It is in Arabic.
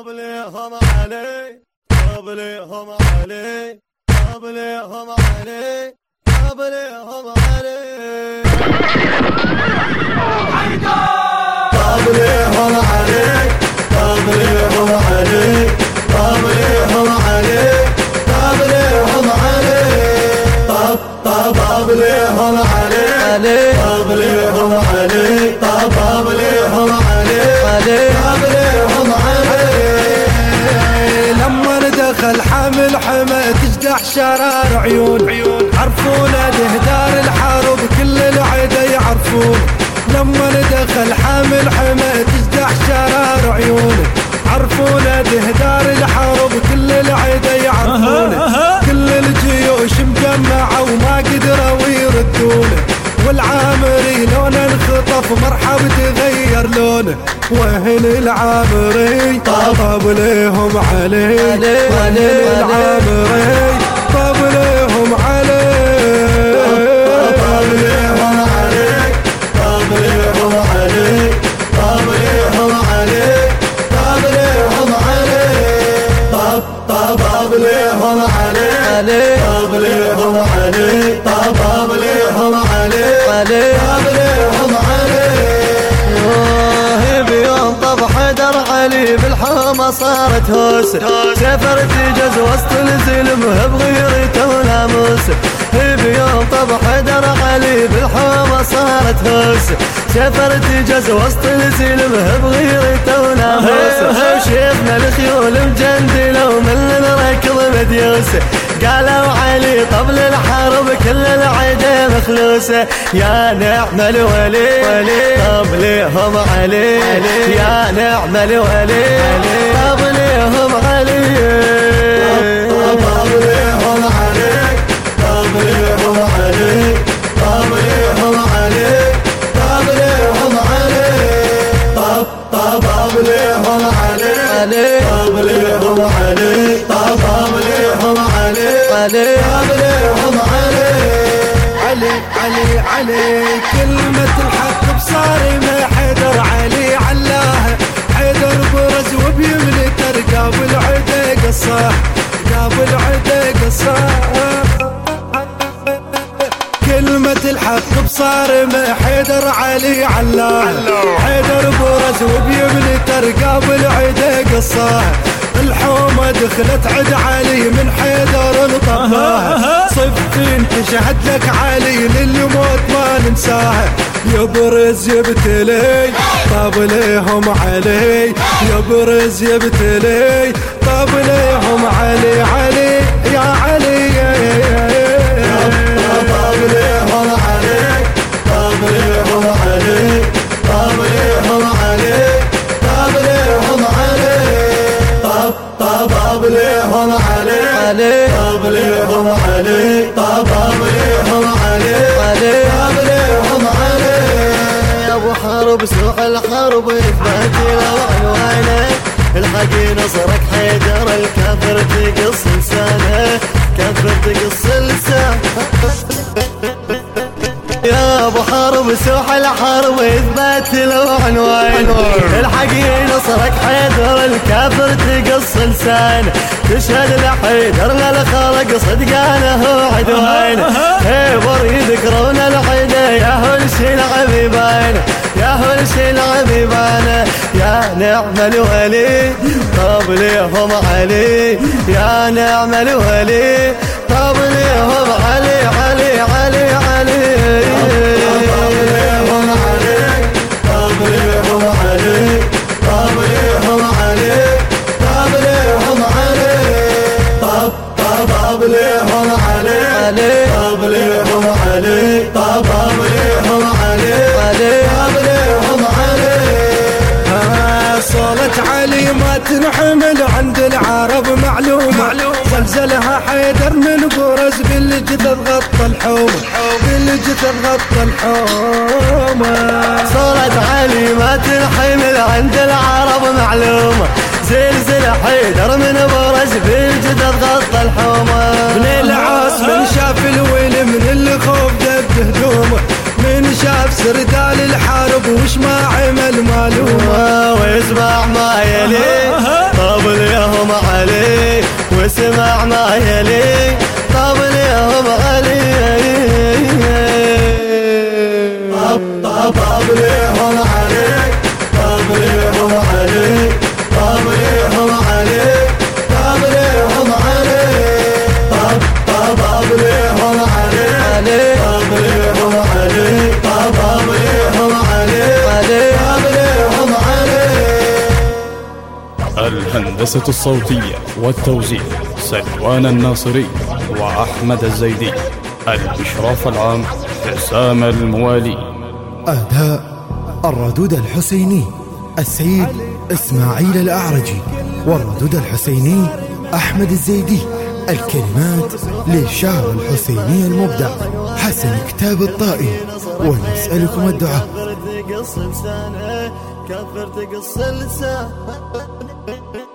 طبليهم علي طبليهم علي طبليهم علي طبليهم علي. تجدح شرار عيون. عرفونا دهدار الحرب كل العدا يعرفون. لما دخل حامل حمى تجدح شرار عيون. عرفونا غير لونه وهن العامري. طاب لهم علي وهن العامري. طاب لهم علي. طاب لهم علي. طاب لهم لهم لهم لهم علي. صارت هوس. سافرت جز وسط الزلم بغير تونا موس بيوم طب حدر علي بالحومة صارت هوس. سافرت جز وسط الزلم بغير تونا موس شفنا الخيول مجندلة ومن ركض مديوس. قالوا علي طبل الحرب كل العدا مخلوسة يا نعم الولي طبليهم علي. يا نعم الولي طبليهم علي. طبليهم علي. طبليهم علي. طبليهم علي. طبليهم علي. طب طب طبليهم علي. طبليهم علي. طب علي طبليهم علي. علي علي علي. كلمة الحق بصارمة حيدر علي علاها حيدر برز وبيملي ترقاب العدا قصاه قاب العدا قصاه كلمة الحق بصارمة حيدر علي علاه. حيدر برز وبيملي ترقاب العدا قصاه الحومة دخلت عد علي من حيدر انطفاها صفين تشهد لك علي للموت ما ننساها يبرز يبتلي طاب ليهم علي. يبرز يبتلي ابو حرب سوق الحرب يثبت لو عنوانه الحق نصرك حيدر الكافر تقص لسانه كافر تقص الحرب سوح الحرب اثبت له عنوان الحق ينصرك حيدر الكافر تقص لسان تشهد لحيدر للخلق صدقانه عدوان. خيبر يذكرون الحيدة يا هلش العبيبان. يا هلش العبيبان. يا نعم الولي قبلهم علي. يا نعم الولي قبلهم علي علي علي, علي. علي طبليهم علي طب طبليهم علي طبليهم علي ما تنحمل عند العرب معلومة. زلزلها حيدر من برز بالجثث غطى الحومة. بالجثث غطى الحومة. صورة علي ما تنحمل عند العرب معلومة. زلزل حيدر من برز بالجدد غطى الحومه من العاص من أه. شاف الويل من الخوف دب هدومه. من شاف سردال الحارب وش ما عمل معلومه واسمع ما يلي طاب ليهم علي. واسمع ما يلي طاب ليهم علي. الهندسة الصوتية والتوزيع سلوان الناصري وأحمد الزيدي. الإشراف العام حسام الموالي. أداء الردود الحسيني السيد إسماعيل الأعرجي والردود الحسيني أحمد الزيدي. الكلمات للشاعر الحسيني المبدع حسن كتاب الطائي. ونسألكم الدعاء. كفر تقص لسانه كفر تقص لسانه